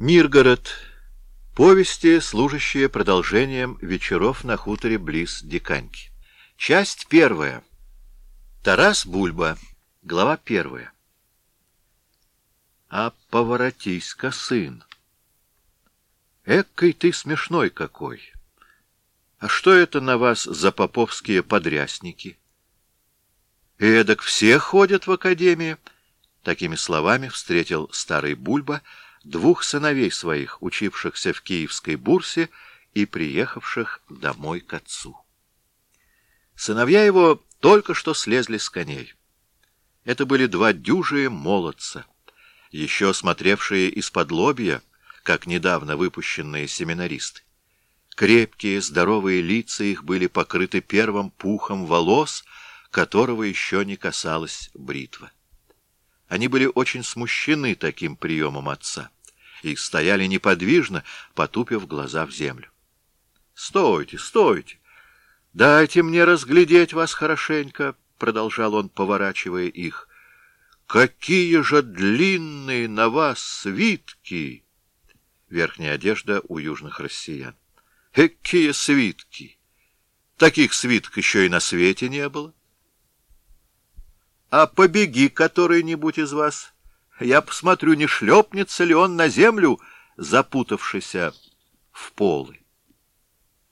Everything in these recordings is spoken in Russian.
Миргород. Повести, служащие продолжением вечеров на хуторе близ Диканьки. Часть первая. Тарас Бульба. Глава первая. А поворотись-ка, сын. Эккой ты смешной какой. А что это на вас за поповские подрясники? Эдак все ходят в академии. Такими словами встретил старый Бульба — двух сыновей своих, учившихся в Киевской бурсе и приехавших домой к отцу. Сыновья его только что слезли с коней. Это были два дюжие молодца, еще смотревшие из-под лобья, как недавно выпущенные семинаристы. Крепкие, здоровые лица их были покрыты первым пухом волос, которого еще не касалась бритва. Они были очень смущены таким приемом отца и стояли неподвижно, потупив глаза в землю. — Стойте, стойте! Дайте мне разглядеть вас хорошенько, — продолжал он, поворачивая их. — Какие же длинные на вас свитки! Верхняя одежда у южных россиян. — Какие свитки! Таких свитков еще и на свете не было. — А побеги который-нибудь из вас... Я посмотрю, не шлепнется ли он на землю, запутавшийся в полы.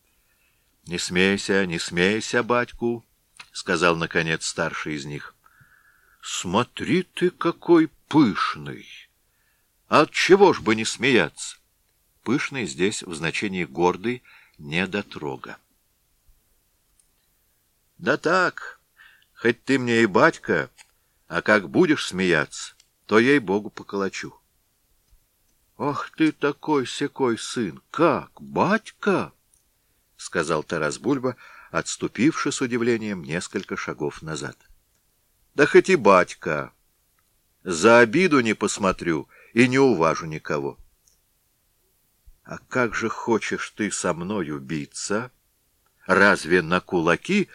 — Не смейся, не смейся, батьку, — сказал, наконец, старший из них. — Смотри ты, какой пышный! От чего ж бы не смеяться? Пышный здесь в значении гордый, недотрога. — Да так, хоть ты мне и батька, а как будешь смеяться, то ей-богу поколочу. — Ах ты такой секой сын! Как, батька? — сказал Тарас Бульба, отступивший с удивлением несколько шагов назад. — Да хоть и батька! За обиду не посмотрю и не уважу никого. — А как же хочешь ты со мною биться? Разве на кулаки?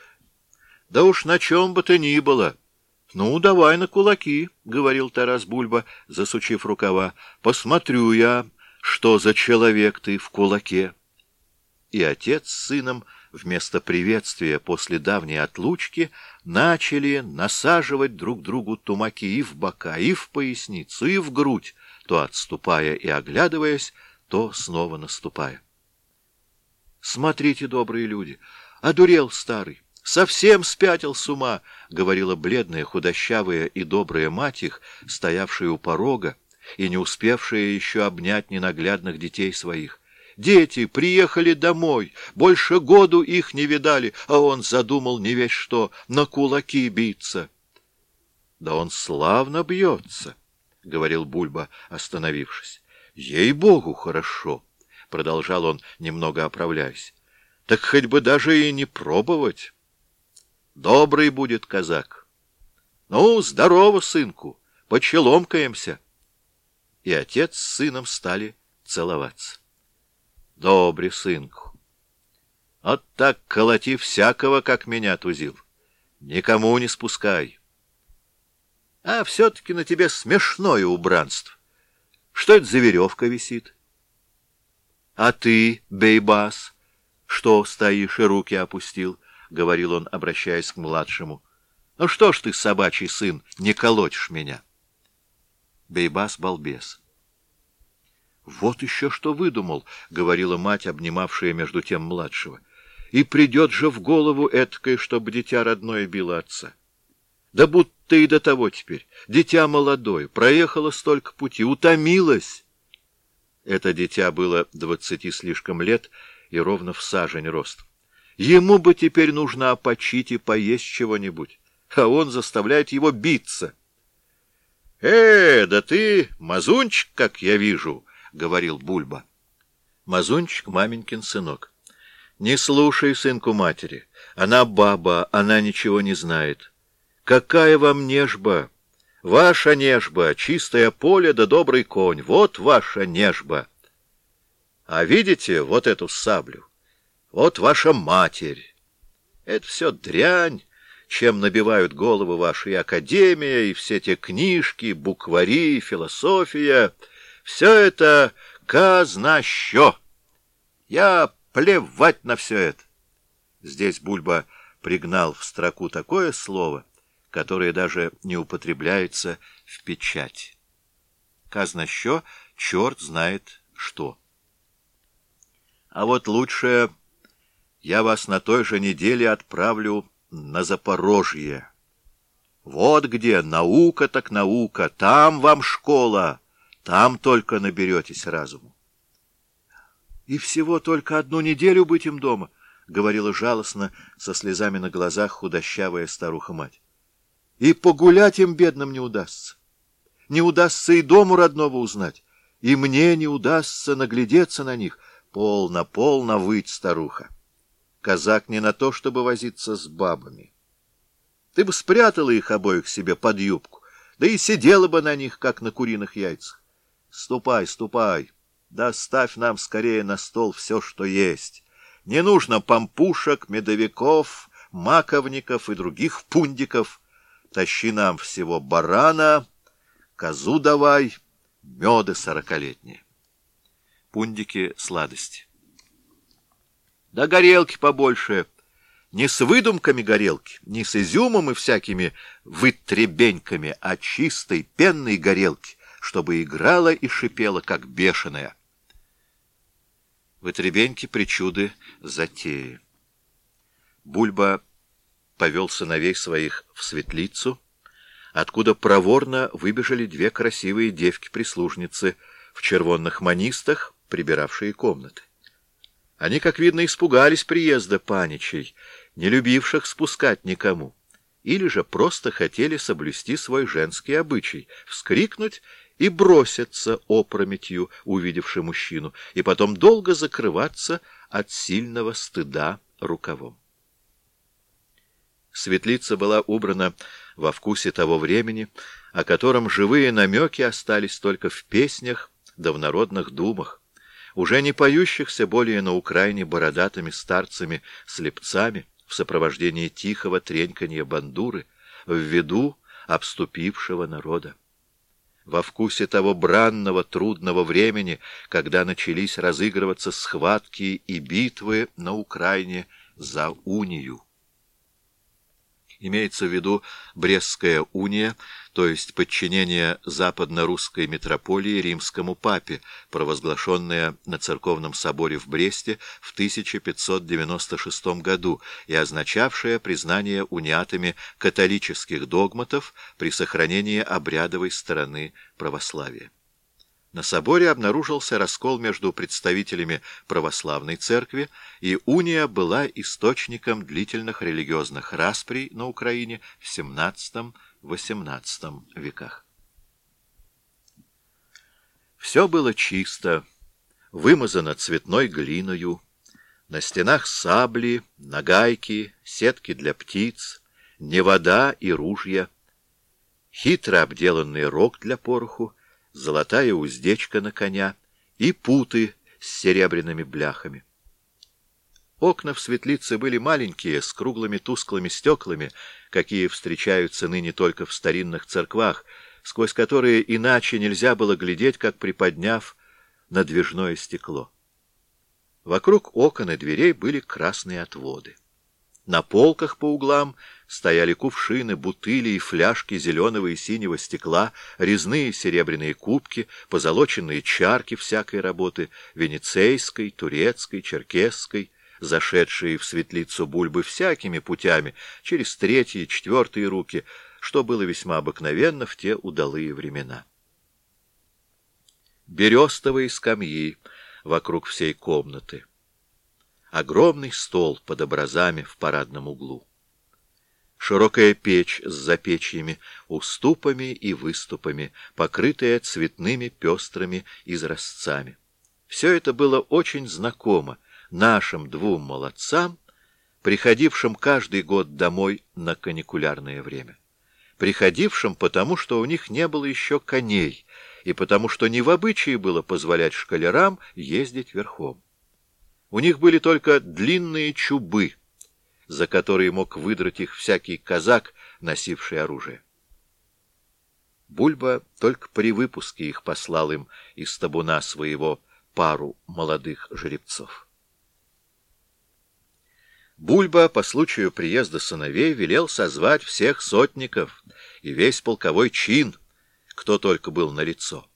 Да уж на чем бы то ни было! —— Ну, давай на кулаки, — говорил Тарас Бульба, засучив рукава. — Посмотрю я, что за человек ты в кулаке. И отец с сыном вместо приветствия после давней отлучки начали насаживать друг другу тумаки и в бока, и в поясницу, и в грудь, то отступая и оглядываясь, то снова наступая. Смотрите, добрые люди, одурел старый. Совсем спятил с ума, — говорила бледная, худощавая и добрая мать их, стоявшая у порога и не успевшая еще обнять ненаглядных детей своих. Дети приехали домой, больше году их не видали, а он задумал не весь что, на кулаки биться. — Да он славно бьется, — говорил Бульба, остановившись. — Ей-богу, хорошо, — продолжал он, немного оправляясь. — Так хоть бы даже и не пробовать. Добрый будет казак. Ну, здорово, сынку, почеломкаемся. И отец с сыном стали целоваться. Добрый сынку. Вот так колоти всякого, как меня тузил. Никому не спускай. А все-таки на тебе смешное убранство. Что это за веревка висит? А ты, бейбас, что стоишь и руки опустил? — говорил он, обращаясь к младшему. — Ну что ж ты, собачий сын, не колотишь меня? Бейбас — балбес. — Вот еще что выдумал, — говорила мать, обнимавшая между тем младшего. — И придет же в голову эткое, чтобы дитя родное било отца. Да будто и до того теперь. Дитя молодое, проехало столько пути, утомилось. Это дитя было двадцати слишком лет и ровно в сажень рост. Ему бы теперь нужно опочить и поесть чего-нибудь, а он заставляет его биться. — Э, да ты мазунчик, как я вижу, — говорил Бульба. Мазунчик — маменькин сынок. — Не слушай сынку матери. Она баба, она ничего не знает. Какая вам нежба? Ваша нежба, чистое поле да добрый конь. Вот ваша нежба. А видите вот эту саблю? Вот ваша матерь. Это все дрянь, чем набивают головы ваши и академия, и все те книжки, буквари, философия. Все это казнащо! Я плевать на все это! Здесь Бульба пригнал в строку такое слово, которое даже не употребляется в печать. Казнащо черт знает что. А вот лучше я вас на той же неделе отправлю на Запорожье. Вот где наука так наука, там вам школа, там только наберетесь разуму. И всего только одну неделю быть им дома, — говорила жалостно, со слезами на глазах худощавая старуха-мать. И погулять им бедным не удастся. Не удастся и дому родного узнать, и мне не удастся наглядеться на них. Полно, полно выть, старуха. Казак не на то, чтобы возиться с бабами. Ты бы спрятала их обоих себе под юбку, да и сидела бы на них, как на куриных яйцах. Ступай, ступай, да ставь нам скорее на стол все, что есть. Не нужно пампушек, медовиков, маковников и других пундиков. Тащи нам всего барана, козу давай, меды сорокалетние. Пундики — сладости. Да горелки побольше — не с выдумками горелки, не с изюмом и всякими вытребеньками, а чистой пенной горелки, чтобы играла и шипела, как бешеная. Вытребеньки причуды затеи. Бульба повел сыновей своих в светлицу, откуда проворно выбежали две красивые девки-прислужницы в червонных манистах, прибиравшие комнаты. Они, как видно, испугались приезда паничей, не любивших спускать никому, или же просто хотели соблюсти свой женский обычай, вскрикнуть и броситься опрометью, увидевши мужчину, и потом долго закрываться от сильного стыда рукавом. Светлица была убрана во вкусе того времени, о котором живые намеки остались только в песнях да в народных думах, уже не поющихся более на Украине бородатыми старцами-слепцами, в сопровождении тихого треньканья бандуры в виду обступившего народа. Во вкусе того бранного, трудного времени, когда начались разыгрываться схватки и битвы на Украине за унию. Имеется в виду Брестская уния, то есть подчинение западно-русской митрополии римскому папе, провозглашенное на церковном соборе в Бресте в 1596 году и означавшее признание униатами католических догматов при сохранении обрядовой стороны православия. На соборе обнаружился раскол между представителями православной церкви, и уния была источником длительных религиозных расприй на Украине в XVII-XVIII веках. Все было чисто, вымазано цветной глиною, на стенах сабли, нагайки, сетки для птиц, невода и ружья, хитро обделанный рог для пороху, золотая уздечка на коня и путы с серебряными бляхами. Окна в светлице были маленькие, с круглыми тусклыми стеклами, какие встречаются ныне только в старинных церквах, сквозь которые иначе нельзя было глядеть, как приподняв надвижное стекло. Вокруг окон и дверей были красные отводы. На полках по углам стояли кувшины, бутыли и фляжки зеленого и синего стекла, резные серебряные кубки, позолоченные чарки всякой работы, венецейской, турецкой, черкесской, зашедшие в светлицу бульбы всякими путями, через третьи, четвертые руки, что было весьма обыкновенно в те удалые времена. Берестовые скамьи вокруг всей комнаты — огромный стол под образами в парадном углу. Широкая печь с запечьями, уступами и выступами, покрытая цветными пестрыми изразцами. Все это было очень знакомо нашим двум молодцам, приходившим каждый год домой на каникулярное время. Приходившим потому, что у них не было еще коней, и потому что не в обычае было позволять шкалерам ездить верхом. У них были только длинные чубы, за которые мог выдрать их всякий казак, носивший оружие. Бульба только при выпуске их послал им из табуна своего пару молодых жеребцов. Бульба по случаю приезда сыновей велел созвать всех сотников и весь полковой чин, кто только был на лицо.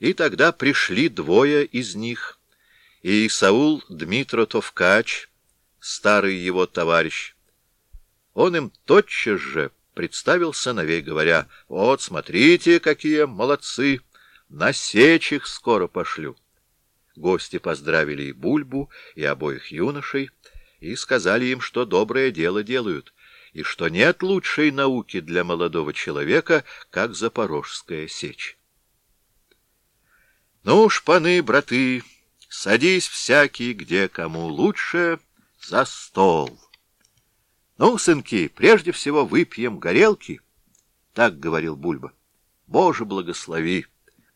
И тогда пришли двое из них, и Саул Дмитро Товкач, старый его товарищ. Он им тотчас же представил сыновей, говоря, «Вот, смотрите, какие молодцы! На сечь их скоро пошлю». Гости поздравили и Бульбу, и обоих юношей, и сказали им, что доброе дело делают, и что нет лучшей науки для молодого человека, как запорожская сечь. Ну, шпаны, браты, садись всякий, где кому лучше, за стол. Ну, сынки, прежде всего выпьем горелки, — так говорил Бульба. Боже, благослови!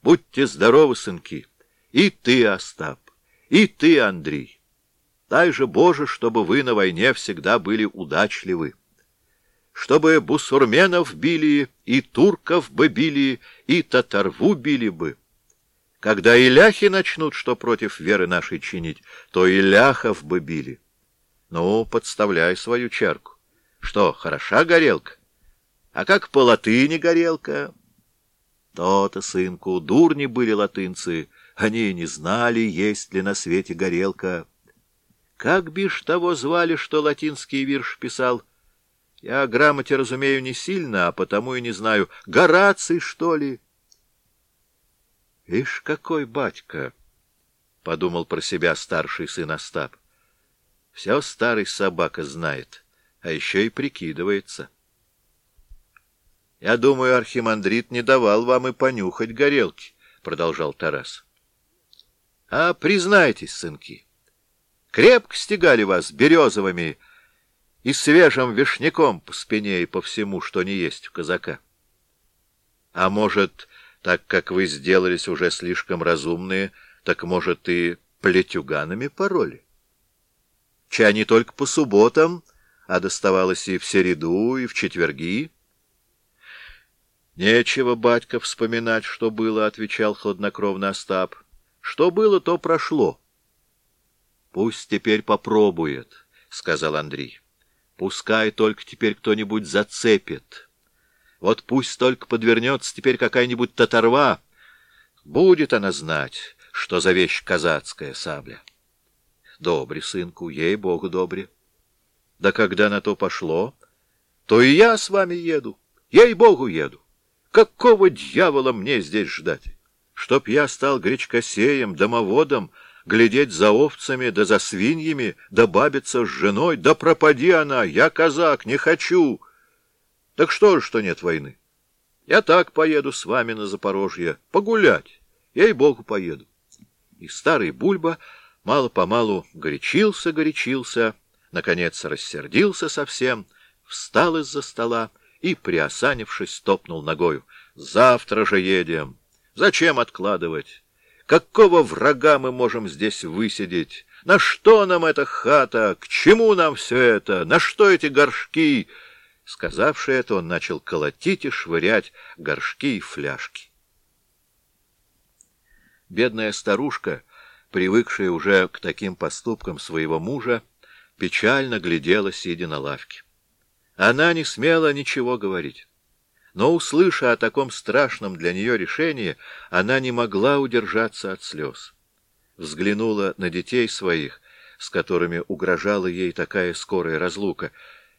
Будьте здоровы, сынки! И ты, Остап, и ты, Андрей! Дай же, Боже, чтобы вы на войне всегда были удачливы. Чтобы бусурменов били, и турков бы били, и татарву били бы. Когда и ляхи начнут, что против веры нашей чинить, то и ляхов бы били. Ну, подставляй свою чарку. Что, хороша горелка? А как по латыни горелка? То-то, сынку, дурни были латынцы, они не знали, есть ли на свете горелка. Как бишь того звали, что латинский вирш писал? Я грамоте разумею не сильно, а потому и не знаю. Гораций, что ли? Ишь, какой батька! — подумал про себя старший сын Остап. Все старый собака знает, а еще и прикидывается. Я думаю, архимандрит не давал вам и понюхать горелки, — продолжал Тарас. А признайтесь, сынки, Крепко стегали вас березовыми и свежим вишняком по спине и по всему, что не есть у казака. А может, так как вы сделались уже слишком разумные, так, может, и плетюганами пороли? Чай не только по субботам, а доставалось и в середу, и в четверги. «Нечего, батька, вспоминать, что было», — отвечал хладнокровно Остап. «Что было, то прошло». Пусть теперь попробует, — сказал Андрей. Пускай только теперь кто-нибудь зацепит. Вот пусть только подвернется теперь какая-нибудь татарва. Будет она знать, что за вещь казацкая сабля. Добре, сынку, ей-богу, добре. Да когда на то пошло, то и я с вами еду, ей-богу еду. Какого дьявола мне здесь ждать? Чтоб я стал гречкосеем, домоводом, глядеть за овцами, да за свиньями, да бабиться с женой, да пропади она, я казак, не хочу. Так что же, что нет войны? Я так поеду с вами на Запорожье, погулять, ей-богу, поеду. И старый Бульба мало-помалу горячился, горячился, наконец рассердился совсем, встал из-за стола и, приосанившись, топнул ногою. «Завтра же едем! Зачем откладывать?» Какого врага мы можем здесь высидеть? На что нам эта хата? К чему нам все это? На что эти горшки?» Сказавши это, он начал колотить и швырять горшки и фляжки. Бедная старушка, привыкшая уже к таким поступкам своего мужа, печально глядела, сидя на лавке. Она не смела ничего говорить. Но, услыша о таком страшном для нее решении, она не могла удержаться от слез. Взглянула на детей своих, с которыми угрожала ей такая скорая разлука,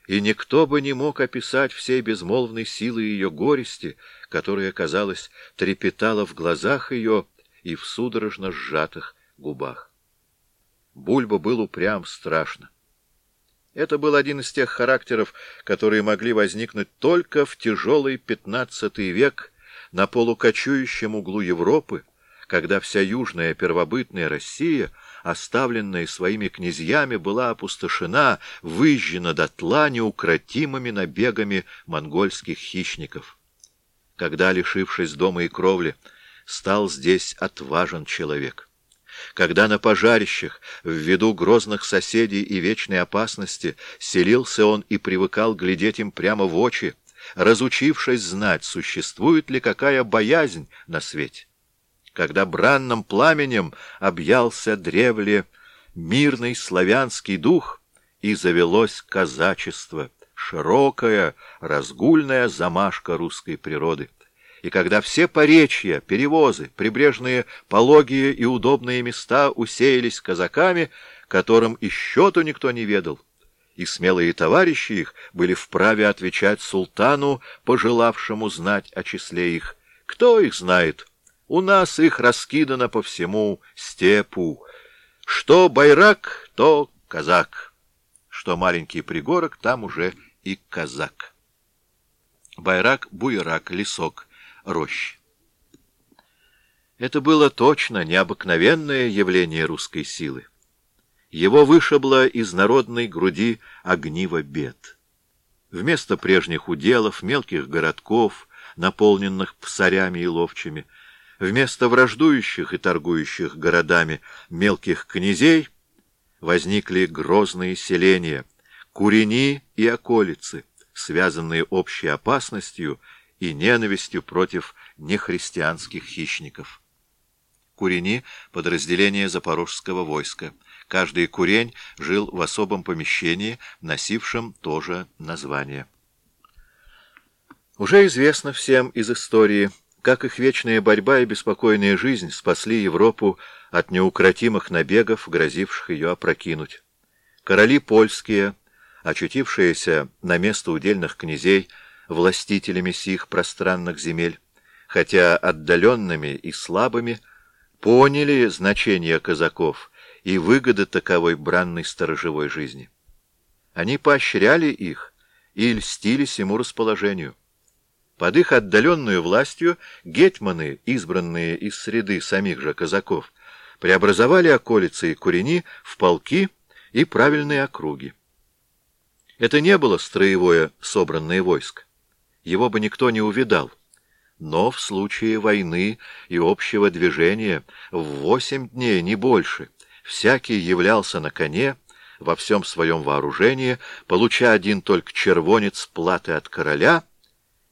и никто бы не мог описать всей безмолвной силы ее горести, которая, казалось, трепетала в глазах ее и в судорожно сжатых губах. Бульба был упрям страшно. Это был один из тех характеров, которые могли возникнуть только в тяжелый пятнадцатый век на полукочующем углу Европы, когда вся южная первобытная Россия, оставленная своими князьями, была опустошена, выжжена дотла неукротимыми набегами монгольских хищников. Когда, лишившись дома и кровли, стал здесь отважен человек когда на пожарищах, виду грозных соседей и вечной опасности, селился он и привыкал глядеть им прямо в очи, разучившись знать, существует ли какая боязнь на свете. когда бранным пламенем объялся древле мирный славянский дух, и завелось казачество, широкая, разгульная замашка русской природы. И когда все поречья, перевозы, прибрежные пологие и удобные места усеялись казаками, которым и счету никто не ведал, и смелые товарищи их были вправе отвечать султану, пожелавшему знать о числе их. Кто их знает? У нас их раскидано по всему степу. Что байрак, то казак. Что маленький пригорок, там уже и казак. Байрак, буерак, лесок, рощ. Это было точно необыкновенное явление русской силы. Его вышибло из народной груди огниво бед. Вместо прежних уделов, мелких городков, наполненных псарями и ловчими, вместо враждующих и торгующих городами мелких князей возникли грозные селения, курени и околицы, связанные общей опасностью и ненавистью против нехристианских хищников. Курени — подразделение запорожского войска — Каждый курень жил в особом помещении, носившем тоже название. Уже известно всем из истории, как их вечная борьба и беспокойная жизнь спасли Европу от неукротимых набегов, грозивших ее опрокинуть. Короли польские, очутившиеся на место удельных князей, властителями сих пространных земель, хотя отдаленными и слабыми, поняли значение казаков и выгоды таковой бранной сторожевой жизни. Они поощряли их и льстились ему расположению. Под их отдаленную властью гетманы, избранные из среды самих же казаков, преобразовали околицы и курени в полки и правильные округи. Это не было строевое собранное войско. Его бы никто не увидал. Но в случае войны и общего движения в восемь дней, не больше, всякий являлся на коне, во всем своем вооружении, получая один только червонец платы от короля,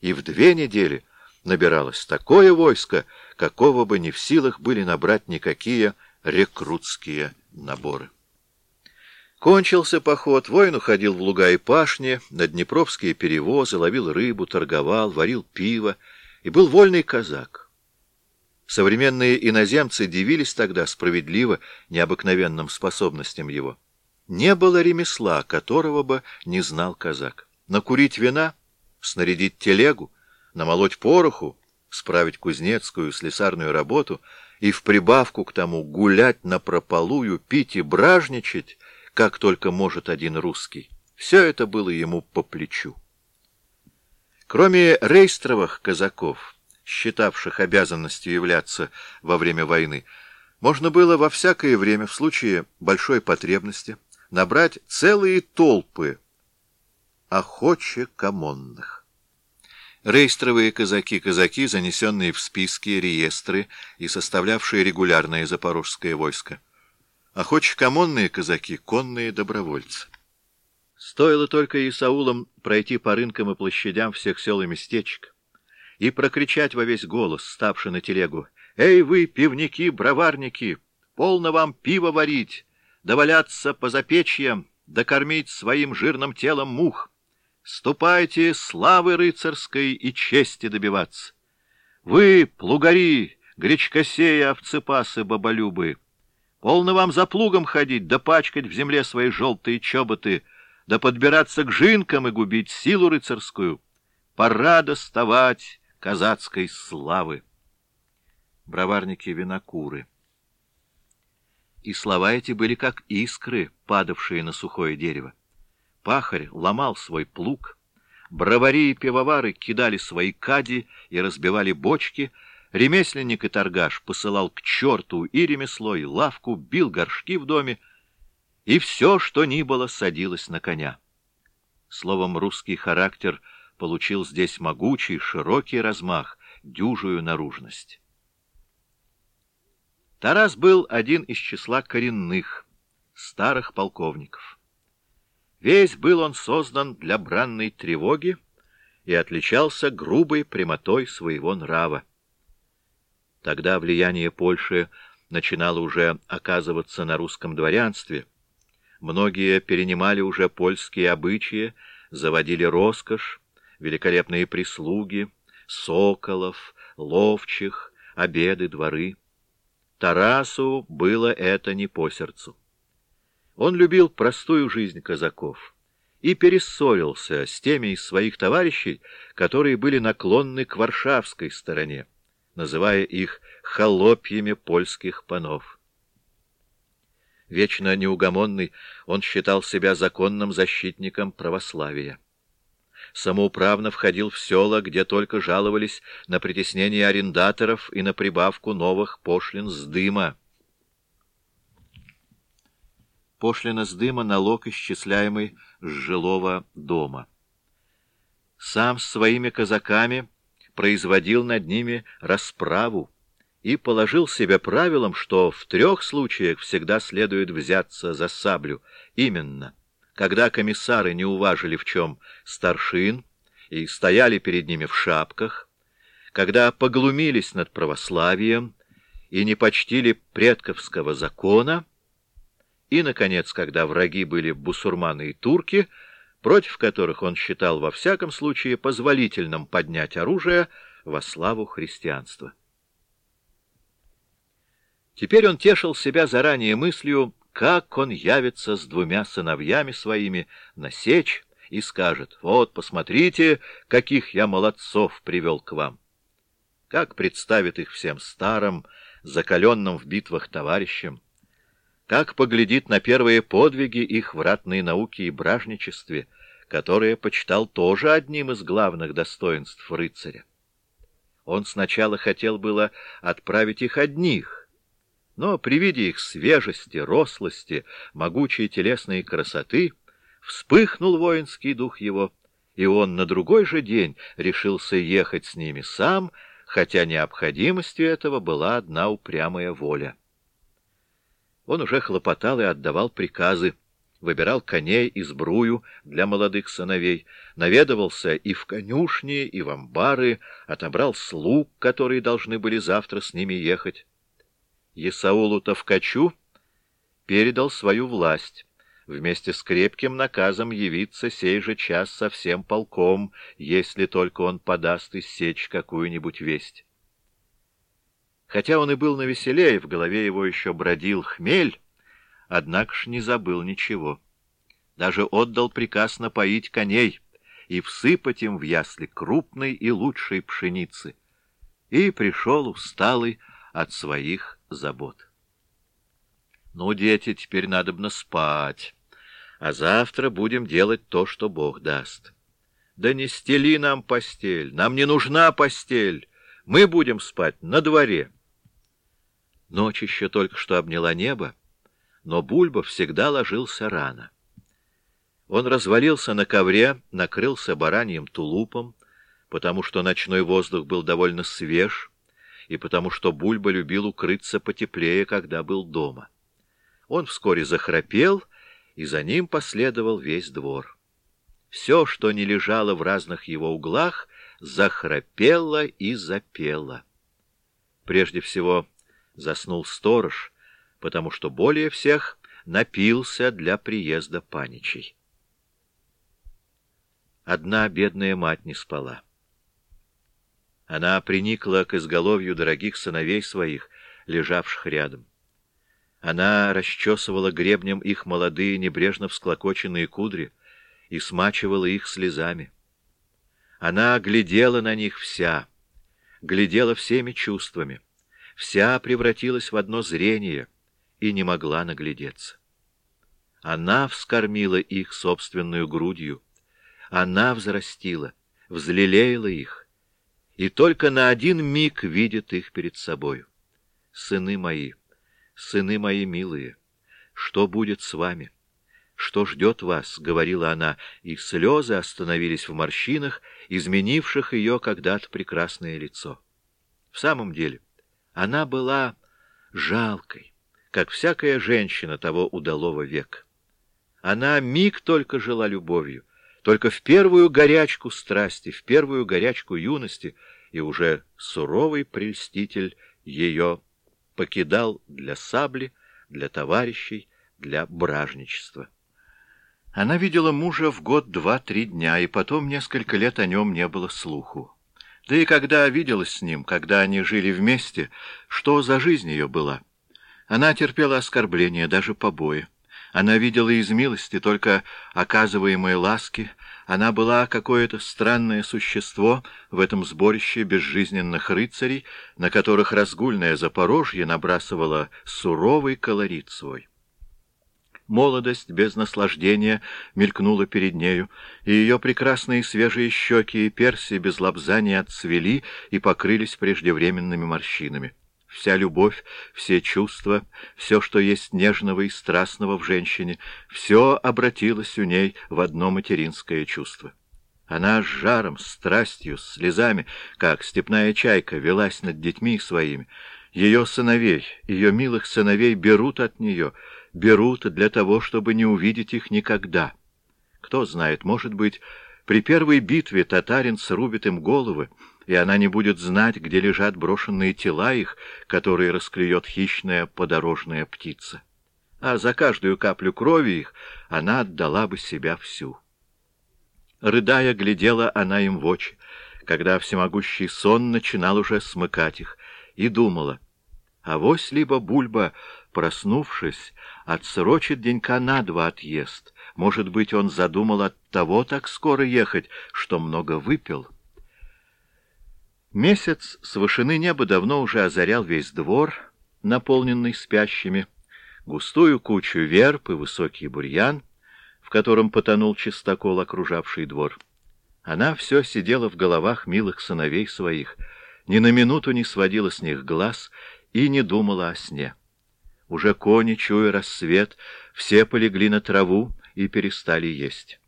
и в две недели набиралось такое войско, какого бы ни в силах были набрать никакие рекрутские наборы. Кончился поход, воин уходил в луга и пашни, на днепровские перевозы, ловил рыбу, торговал, варил пиво, и был вольный казак. Современные иноземцы дивились тогда справедливо необыкновенным способностям его. Не было ремесла, которого бы не знал казак. Накурить вина, снарядить телегу, намолоть пороху, справить кузнецкую, слесарную работу и в прибавку к тому гулять на прополую, пить и бражничать, как только может один русский. Все это было ему по плечу. Кроме рейстровых казаков, считавших обязанностью являться во время войны, можно было во всякое время, в случае большой потребности, набрать целые толпы охоче-комонных. Рейстровые казаки-казаки, занесенные в списки, реестры и составлявшие регулярное запорожское войско. Охоче-комонные казаки — конные добровольцы. Стоило только Исаулам пройти по рынкам и площадям всех сел и местечек, и прокричать во весь голос, ставший на телегу, «Эй вы, пивники, броварники, полно вам пиво варить, да валяться по запечьям, да кормить своим жирным телом мух! Ступайте славы рыцарской и чести добиваться! Вы, плугари, гречкосеи, овцепасы, баболюбы, полно вам за плугом ходить, да пачкать в земле свои желтые чоботы, да подбираться к жинкам и губить силу рыцарскую! Пора доставать!» казацкой славы. Броварники-винокуры. И слова эти были как искры, падавшие на сухое дерево. Пахарь ломал свой плуг, бровари и пивовары кидали свои кади и разбивали бочки, ремесленник и торгаш посылал к черту и ремесло, и лавку, бил горшки в доме, и все, что ни было, садилось на коня. Словом, русский характер — получил здесь могучий, широкий размах, дюжую наружность. Тарас был один из числа коренных, старых полковников. Весь был он создан для бранной тревоги и отличался грубой прямотой своего нрава. Тогда влияние Польши начинало уже оказываться на русском дворянстве. Многие перенимали уже польские обычаи, заводили роскошь, великолепные прислуги, соколов, ловчих, обеды, дворы. Тарасу было это не по сердцу. Он любил простую жизнь казаков и перессорился с теми из своих товарищей, которые были наклонны к варшавской стороне, называя их холопьями польских панов. Вечно неугомонный, он считал себя законным защитником православия самоуправно входил в села, где только жаловались на притеснение арендаторов и на прибавку новых пошлин с дыма. Пошлина с дыма — налог, исчисляемый с жилого дома. Сам с своими казаками производил над ними расправу и положил себе правилом, что в трех случаях всегда следует взяться за саблю, именно — когда комиссары не уважили в чем старшин и стояли перед ними в шапках, когда поглумились над православием и не почтили предковского закона, и, наконец, когда враги были бусурманы и турки, против которых он считал во всяком случае позволительным поднять оружие во славу христианства. Теперь он тешил себя заранее мыслью, как он явится с двумя сыновьями своими на сечь и скажет, «Вот, посмотрите, каких я молодцов привел к вам!» Как представит их всем старым, закаленным в битвах товарищам, как поглядит на первые подвиги их в ратной науке и бражничестве, которые почитал тоже одним из главных достоинств рыцаря. Он сначала хотел было отправить их одних — но при виде их свежести, рослости, могучей телесной красоты вспыхнул воинский дух его, и он на другой же день решился ехать с ними сам, хотя необходимостью этого была одна упрямая воля. Он уже хлопотал и отдавал приказы, выбирал коней и сбрую для молодых сыновей, наведывался и в конюшни, и в амбары, отобрал слуг, которые должны были завтра с ними ехать. Исаулу Тавкачу передал свою власть, вместе с крепким наказом явиться сей же час со всем полком, если только он подаст из сечь какую-нибудь весть. Хотя он и был навеселее, в голове его еще бродил хмель, однако ж не забыл ничего. Даже отдал приказ напоить коней и всыпать им в ясли крупной и лучшей пшеницы. И пришел усталый от своих забот. Ну, дети, теперь надобно спать, а завтра будем делать то, что Бог даст. Да не стели нам постель, нам не нужна постель, мы будем спать на дворе. Ночь еще только что обняла небо, но Бульба всегда ложился рано. Он развалился на ковре, накрылся бараньим тулупом, потому что ночной воздух был довольно свеж, и потому что Бульба любил укрыться потеплее, когда был дома. Он вскоре захрапел, и за ним последовал весь двор. Все, что не лежало в разных его углах, захрапело и запело. Прежде всего заснул сторож, потому что более всех напился для приезда паничей. Одна бедная мать не спала. Она приникла к изголовью дорогих сыновей своих, лежавших рядом. Она расчесывала гребнем их молодые, небрежно всклокоченные кудри и смачивала их слезами. Она глядела на них вся, глядела всеми чувствами, вся превратилась в одно зрение и не могла наглядеться. Она вскормила их собственную грудью, она взрастила, взлелеяла их, и только на один миг видит их перед собою. Сыны мои, сыны мои милые, что будет с вами? Что ждет вас? — говорила она, и слезы остановились в морщинах, изменивших ее когда-то прекрасное лицо. В самом деле, она была жалкой, как всякая женщина того удалого века. Она миг только жила любовью, только в первую горячку страсти, в первую горячку юности, и уже суровый прельститель ее покидал для сабли, для товарищей, для бражничества. Она видела мужа в год два-три дня, и потом несколько лет о нем не было слуху. Да и когда виделась с ним, когда они жили вместе, что за жизнь ее была? Она терпела оскорбления, даже побои. Она видела из милости только оказываемые ласки. Она была какое-то странное существо в этом сборище безжизненных рыцарей, на которых разгульное Запорожье набрасывало суровый колорит свой. Молодость без наслаждения мелькнула перед нею, и ее прекрасные свежие щеки и перси без лобзания отцвели и покрылись преждевременными морщинами. Вся любовь, все чувства, все, что есть нежного и страстного в женщине, все обратилось у ней в одно материнское чувство. Она с жаром, страстью, слезами, как степная чайка, велась над детьми своими. Ее сыновей, ее милых сыновей берут от нее, берут для того, чтобы не увидеть их никогда. Кто знает, может быть, при первой битве татарин срубит им головы, и она не будет знать, где лежат брошенные тела их, которые расклюет хищная подорожная птица. А за каждую каплю крови их она отдала бы себя всю. Рыдая, глядела она им в очи, когда всемогущий сон начинал уже смыкать их, и думала, авось либо Бульба, проснувшись, отсрочит денька на два отъезд. Может быть, он задумал от того так скоро ехать, что много выпил. Месяц с вышины неба давно уже озарял весь двор, наполненный спящими, густую кучу верб и высокий бурьян, в котором потонул чистокол, окружавший двор. Она все сидела в головах милых сыновей своих, ни на минуту не сводила с них глаз и не думала о сне. Уже кони, чуя рассвет, все полегли на траву и перестали есть.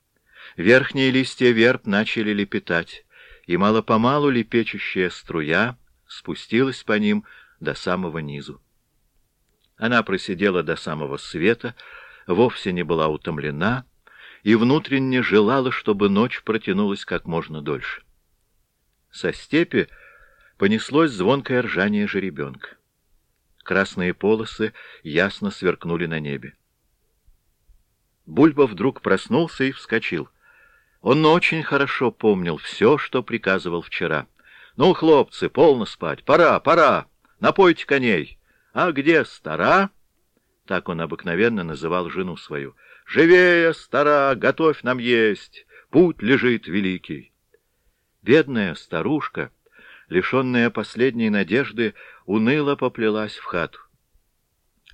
Верхние листья верб начали лепетать, и мало-помалу лепечущая струя спустилась по ним до самого низу. Она просидела до самого света, вовсе не была утомлена и внутренне желала, чтобы ночь протянулась как можно дольше. Со степи понеслось звонкое ржание жеребенка. Красные полосы ясно сверкнули на небе. Бульба вдруг проснулся и вскочил. Он очень хорошо помнил все, что приказывал вчера. «Ну, хлопцы, полно спать, пора, пора, напойте коней. А где стара?» Так он обыкновенно называл жену свою. «Живее, стара, готовь нам есть, путь лежит великий». Бедная старушка лишенная последней надежды, уныло поплелась в хату.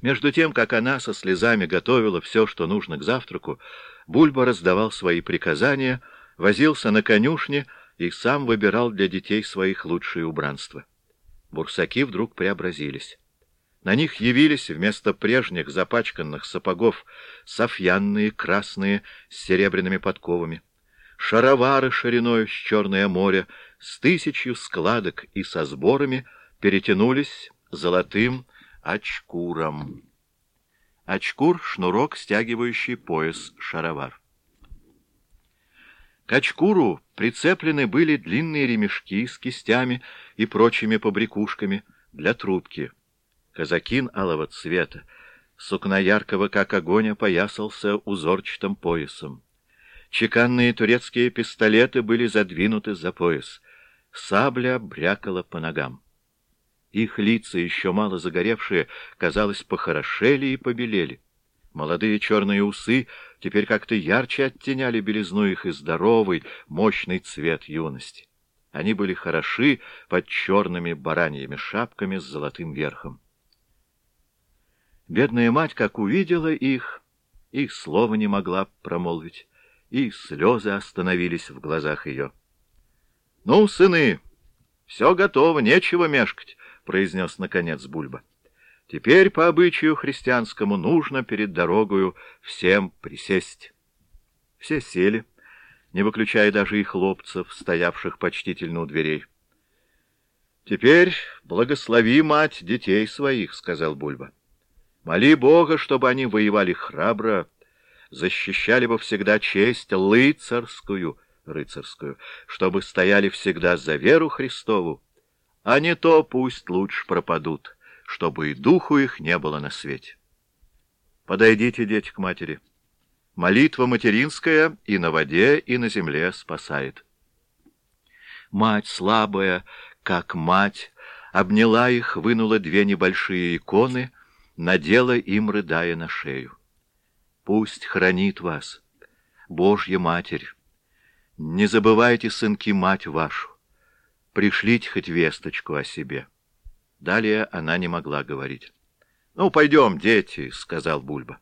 Между тем, как она со слезами готовила все, что нужно к завтраку, Бульба раздавал свои приказания, возился на конюшне и сам выбирал для детей своих лучшие убранства. Бурсаки вдруг преобразились. На них явились вместо прежних запачканных сапогов софьянные красные с серебряными подковами, шаровары шириной с Черное море с тысячью складок и со сборами перетянулись золотым очкуром. Очкур — шнурок, стягивающий пояс шаровар. К очкуру прицеплены были длинные ремешки с кистями и прочими побрякушками для трубки. Казакин алого цвета, сукна яркого, как огонь, опоясался узорчатым поясом. Чеканные турецкие пистолеты были задвинуты за пояс — Сабля брякала по ногам. Их лица, еще мало загоревшие, казалось, похорошели и побелели. Молодые черные усы теперь как-то ярче оттеняли белизну их и здоровый, мощный цвет юности. Они были хороши под черными бараньими шапками с золотым верхом. Бедная мать, как увидела их, и слова не могла промолвить, и слезы остановились в глазах ее. — Ну, сыны, все готово, нечего мешкать, — произнес наконец Бульба. — Теперь по обычаю христианскому нужно перед дорогою всем присесть. Все сели, не выключая даже и хлопцев, стоявших почтительно у дверей. — Теперь благослови, мать, детей своих, — сказал Бульба. — Моли Бога, чтобы они воевали храбро, защищали бы всегда честь лыцарскую, — рыцарскую, чтобы стояли всегда за веру Христову, а не то пусть лучше пропадут, чтобы и духу их не было на свете. Подойдите, дети, к матери. Молитва материнская и на воде, и на земле спасает. Мать слабая, как мать, обняла их, вынула две небольшие иконы, надела им, рыдая на шею. Пусть хранит вас, Божья Матерь. Не забывайте, сынки, мать вашу. Пришлите хоть весточку о себе. Далее она не могла говорить. — Ну, пойдем, дети, — сказал Бульба.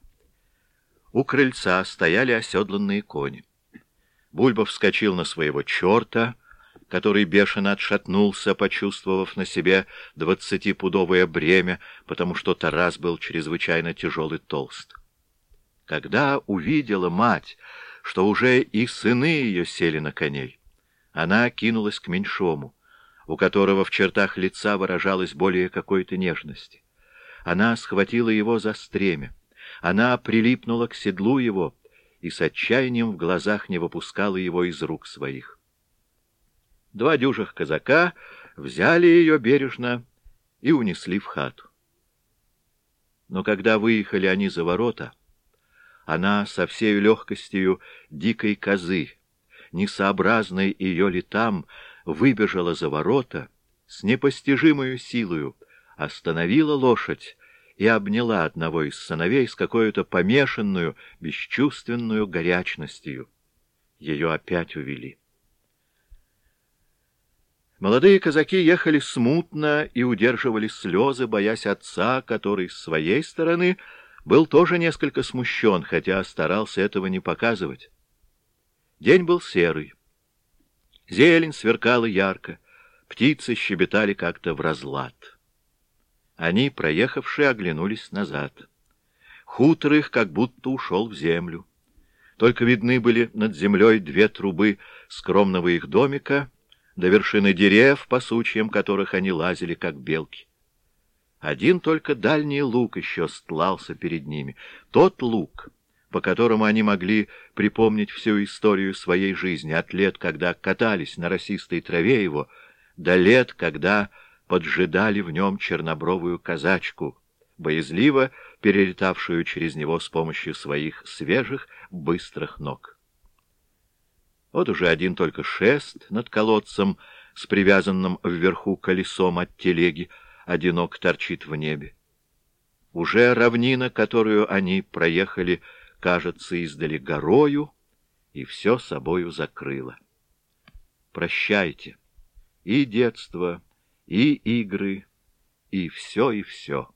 У крыльца стояли оседланные кони. Бульба вскочил на своего черта, который бешено отшатнулся, почувствовав на себе двадцатипудовое бремя, потому что Тарас был чрезвычайно тяжелый толст. Когда увидела мать, что уже и сыны ее сели на коней, она кинулась к меньшому, у которого в чертах лица выражалась более какой-то нежности. Она схватила его за стремя, она прилипнула к седлу его и с отчаянием в глазах не выпускала его из рук своих. Два дюжих казака взяли ее бережно и унесли в хату. Но когда выехали они за ворота, она со всей легкостью дикой козы, несообразной ее летам, выбежала за ворота, с непостижимою силою остановила лошадь и обняла одного из сыновей с какой-то помешанную, бесчувственную горячностью. Ее опять увели. Молодые казаки ехали смутно и удерживали слезы, боясь отца, который с своей стороны был тоже несколько смущен, хотя старался этого не показывать. День был серый. Зелень сверкала ярко, птицы щебетали как-то в разлад. Они, проехавшие, оглянулись назад. Хутор их как будто ушел в землю. Только видны были над землей две трубы скромного их домика — до вершины дерев, по сучьям которых они лазили, как белки. Один только дальний луг еще стлался перед ними. Тот луг, по которому они могли припомнить всю историю своей жизни, от лет, когда катались на росистой траве его, до лет, когда поджидали в нем чернобровую казачку, боязливо перелетавшую через него с помощью своих свежих, быстрых ног. Вот уже один только шест над колодцем с привязанным вверху колесом от телеги одинок торчит в небе. Уже равнина, которую они проехали, кажется издали горою, и все собою закрыло. Прощайте и детство, и игры, и все, и все.